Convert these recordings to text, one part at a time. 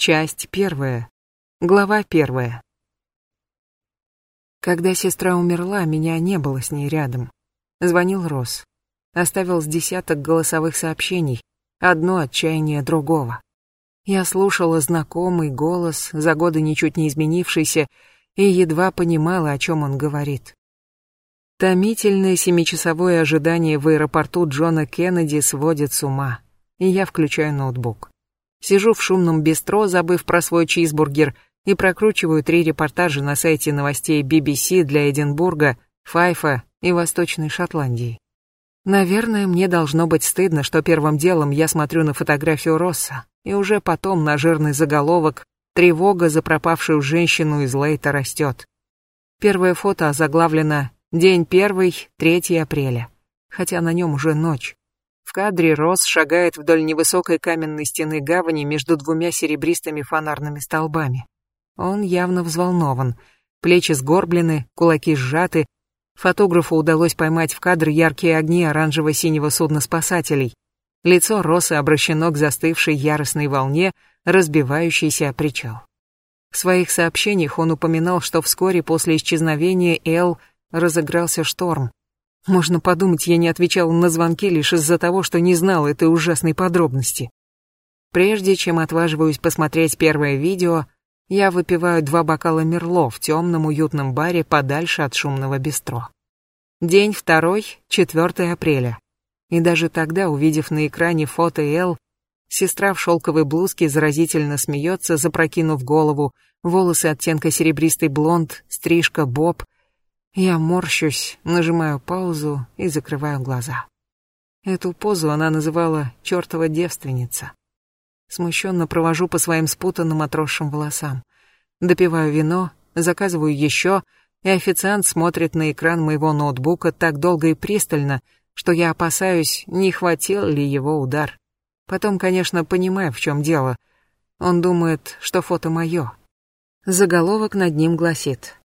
Часть первая. Глава первая. Когда сестра умерла, меня не было с ней рядом. Звонил Рос. Оставил с десяток голосовых сообщений, одно отчаяние другого. Я слушала знакомый голос, за годы ничуть не изменившийся, и едва понимала, о чем он говорит. Томительное семичасовое ожидание в аэропорту Джона Кеннеди сводит с ума, и я включаю ноутбук. Сижу в шумном бистро, забыв про свой чизбургер, и прокручиваю три репортажа на сайте новостей BBC для Эдинбурга, Файфа и Восточной Шотландии. Наверное, мне должно быть стыдно, что первым делом я смотрю на фотографию Росса, и уже потом на жирный заголовок «Тревога за пропавшую женщину из Лейта растет». Первое фото озаглавлено «День первый, 3 апреля», хотя на нем уже ночь. В кадре Росс шагает вдоль невысокой каменной стены гавани между двумя серебристыми фонарными столбами. Он явно взволнован. Плечи сгорблены, кулаки сжаты. Фотографу удалось поймать в кадр яркие огни оранжево-синего судна спасателей. Лицо Росса обращено к застывшей яростной волне, разбивающейся о причал. В своих сообщениях он упоминал, что вскоре после исчезновения Эл разыгрался шторм. Можно подумать, я не отвечал на звонки лишь из-за того, что не знал этой ужасной подробности. Прежде чем отваживаюсь посмотреть первое видео, я выпиваю два бокала Мерло в темном уютном баре подальше от шумного бистро. День второй, 4 апреля. И даже тогда, увидев на экране фото Эл, сестра в шелковой блузке заразительно смеется, запрокинув голову, волосы оттенка серебристый блонд, стрижка боб, я морщусь, нажимаю паузу и закрываю глаза. Эту позу она называла «чертова девственница». Смущенно провожу по своим спутанным отросшим волосам. Допиваю вино, заказываю еще, и официант смотрит на экран моего ноутбука так долго и пристально, что я опасаюсь, не хватил ли его удар. Потом, конечно, понимаю, в чем дело. Он думает, что фото мое. Заголовок над ним гласит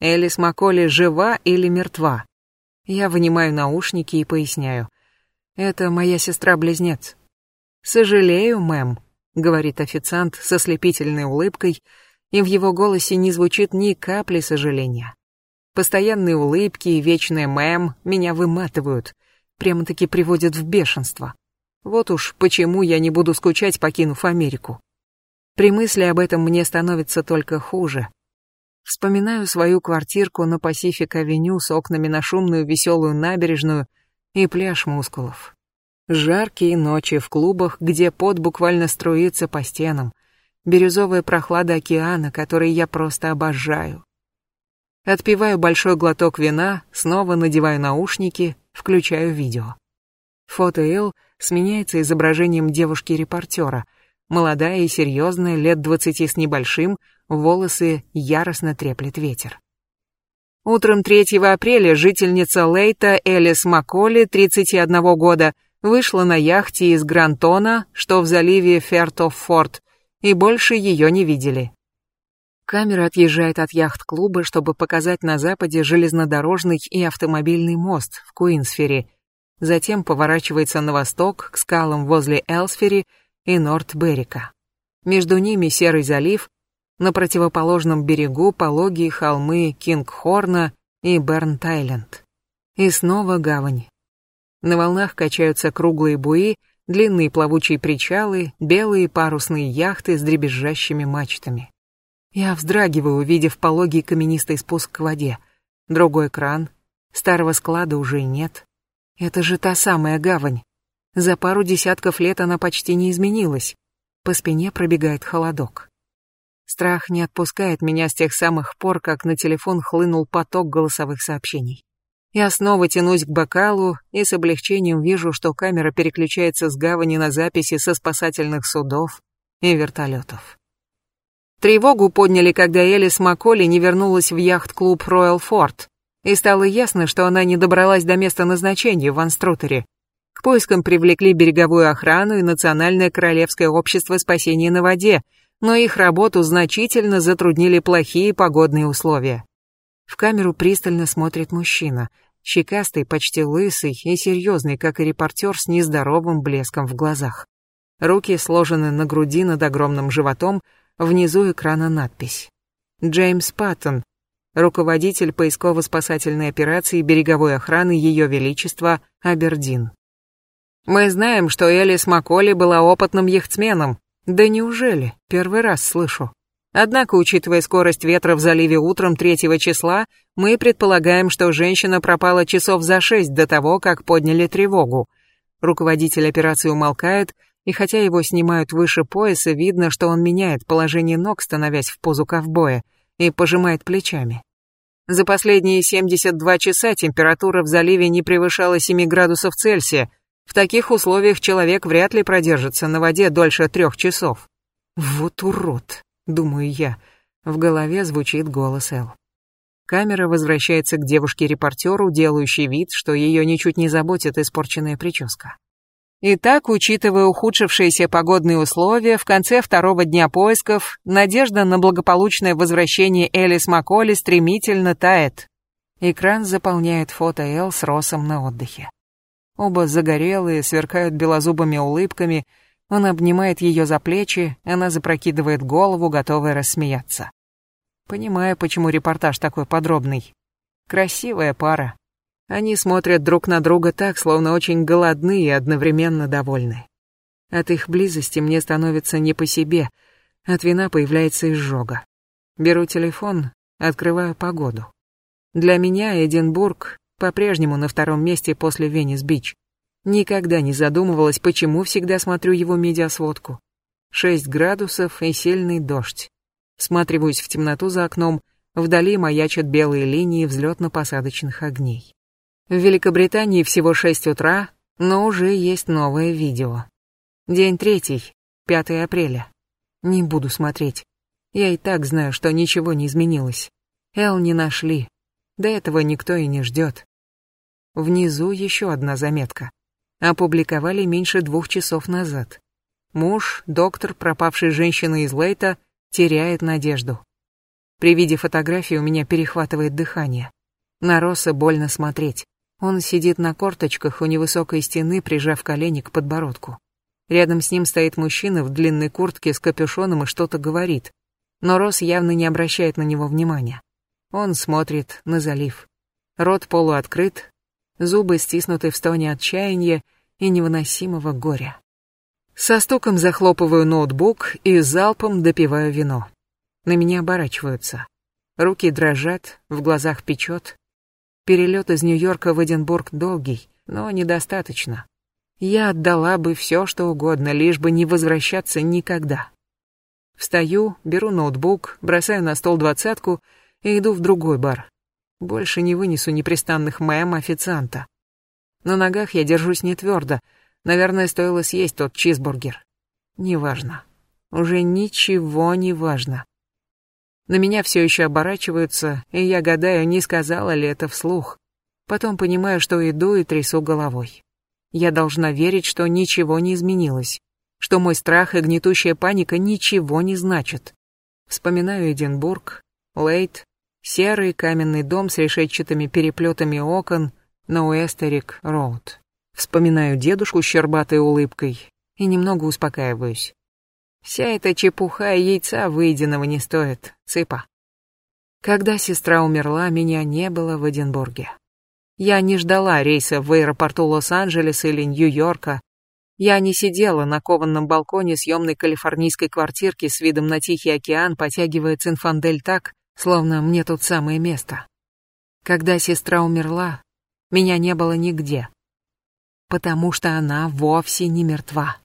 Элис Макколи жива или мертва? Я вынимаю наушники и поясняю. Это моя сестра-близнец. Сожалею, мэм, говорит официант со слепительной улыбкой, и в его голосе не звучит ни капли сожаления. Постоянные улыбки и вечная мэм меня выматывают, прямо-таки приводят в бешенство. Вот уж почему я не буду скучать, покинув Америку. При мысли об этом мне становится только хуже. Вспоминаю свою квартирку на Пасифик-авеню с окнами на шумную веселую набережную и пляж мускулов. Жаркие ночи в клубах, где пот буквально струится по стенам. Бирюзовая прохлада океана, который я просто обожаю. Отпиваю большой глоток вина, снова надеваю наушники, включаю видео. Фото Эл сменяется изображением девушки-репортера, молодая и серьезная, лет двадцати с небольшим, волосы яростно треплет ветер. Утром 3 апреля жительница Лейта Элис Макколи, 31 года, вышла на яхте из Грантона, что в заливе Фертофорд, и больше ее не видели. Камера отъезжает от яхт-клуба, чтобы показать на западе железнодорожный и автомобильный мост в Куинсфере, затем поворачивается на восток к скалам возле Элсфери и Норт-Беррика. Между ними серый залив, на противоположном берегу пологие холмы Кингхорна и Бернтайленд. И снова гавань. На волнах качаются круглые буи, длинные плавучие причалы, белые парусные яхты с дребезжащими мачтами. Я вздрагиваю, увидев пологий каменистый спуск к воде. Другой кран. Старого склада уже нет. Это же та самая гавань. За пару десятков лет она почти не изменилась. По спине пробегает холодок. Страх не отпускает меня с тех самых пор, как на телефон хлынул поток голосовых сообщений. Я снова тянусь к бокалу и с облегчением вижу, что камера переключается с гавани на записи со спасательных судов и вертолетов. Тревогу подняли, когда Элис Макколи не вернулась в яхт-клуб Royal Fort, и стало ясно, что она не добралась до места назначения в Анструтере. К поискам привлекли береговую охрану и Национальное королевское общество спасения на воде — но их работу значительно затруднили плохие погодные условия. В камеру пристально смотрит мужчина, щекастый, почти лысый и серьезный, как и репортер с нездоровым блеском в глазах. Руки сложены на груди над огромным животом, внизу экрана надпись. Джеймс Паттон, руководитель поисково-спасательной операции береговой охраны Ее Величества Абердин. Мы знаем, что Элис Макколи была опытным яхтсменом. Да неужели? Первый раз слышу. Однако, учитывая скорость ветра в заливе утром 3 числа, мы предполагаем, что женщина пропала часов за шесть до того, как подняли тревогу. Руководитель операции умолкает, и хотя его снимают выше пояса, видно, что он меняет положение ног, становясь в позу ковбоя, и пожимает плечами. За последние 72 часа температура в заливе не превышала 7 градусов Цельсия, в таких условиях человек вряд ли продержится на воде дольше трех часов. Вот урод, думаю я. В голове звучит голос Эл. Камера возвращается к девушке-репортеру, делающей вид, что ее ничуть не заботит испорченная прическа. Итак, учитывая ухудшившиеся погодные условия, в конце второго дня поисков надежда на благополучное возвращение Элис Макколи стремительно тает. Экран заполняет фото Эл с Росом на отдыхе. Оба загорелые, сверкают белозубыми улыбками. Он обнимает ее за плечи, она запрокидывает голову, готовая рассмеяться. Понимаю, почему репортаж такой подробный. Красивая пара. Они смотрят друг на друга так, словно очень голодны и одновременно довольны. От их близости мне становится не по себе. От вина появляется изжога. Беру телефон, открываю погоду. Для меня Эдинбург по-прежнему на втором месте после Венес-Бич. Никогда не задумывалась, почему всегда смотрю его медиасводку. Шесть градусов и сильный дождь. Сматриваюсь в темноту за окном, вдали маячат белые линии взлетно-посадочных огней. В Великобритании всего шесть утра, но уже есть новое видео. День третий, 5 апреля. Не буду смотреть. Я и так знаю, что ничего не изменилось. Эл не нашли. До этого никто и не ждет. Внизу еще одна заметка. Опубликовали меньше двух часов назад. Муж, доктор пропавшей женщины из Лейта, теряет надежду. При виде фотографии у меня перехватывает дыхание. На Росса больно смотреть. Он сидит на корточках у невысокой стены, прижав колени к подбородку. Рядом с ним стоит мужчина в длинной куртке с капюшоном и что-то говорит. Но Росс явно не обращает на него внимания. Он смотрит на залив. Рот полуоткрыт, зубы стиснуты в стоне отчаяния и невыносимого горя. Со стуком захлопываю ноутбук и залпом допиваю вино. На меня оборачиваются. Руки дрожат, в глазах печет. Перелет из Нью-Йорка в Эдинбург долгий, но недостаточно. Я отдала бы все, что угодно, лишь бы не возвращаться никогда. Встаю, беру ноутбук, бросаю на стол двадцатку и иду в другой бар. Больше не вынесу непрестанных мэм официанта. На ногах я держусь не твердо. Наверное, стоило съесть тот чизбургер. Неважно. Уже ничего не важно. На меня все еще оборачиваются, и я гадаю, не сказала ли это вслух. Потом понимаю, что иду и трясу головой. Я должна верить, что ничего не изменилось, что мой страх и гнетущая паника ничего не значат. Вспоминаю Эдинбург, Лейт, Серый каменный дом с решетчатыми переплетами окон на Уэстерик-Роуд. Вспоминаю дедушку с щербатой улыбкой и немного успокаиваюсь. Вся эта чепуха и яйца выеденного не стоит, цыпа. Когда сестра умерла, меня не было в Эдинбурге. Я не ждала рейса в аэропорту Лос-Анджелеса или Нью-Йорка. Я не сидела на кованном балконе съемной калифорнийской квартирки с видом на Тихий океан, потягивая цинфандель так, словно мне тут самое место. Когда сестра умерла, меня не было нигде, потому что она вовсе не мертва.